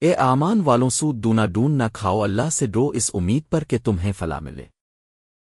اے آمان والوں سود دونا ڈون نہ کھاؤ اللہ سے ڈرو اس امید پر کہ تمہیں فلا ملے۔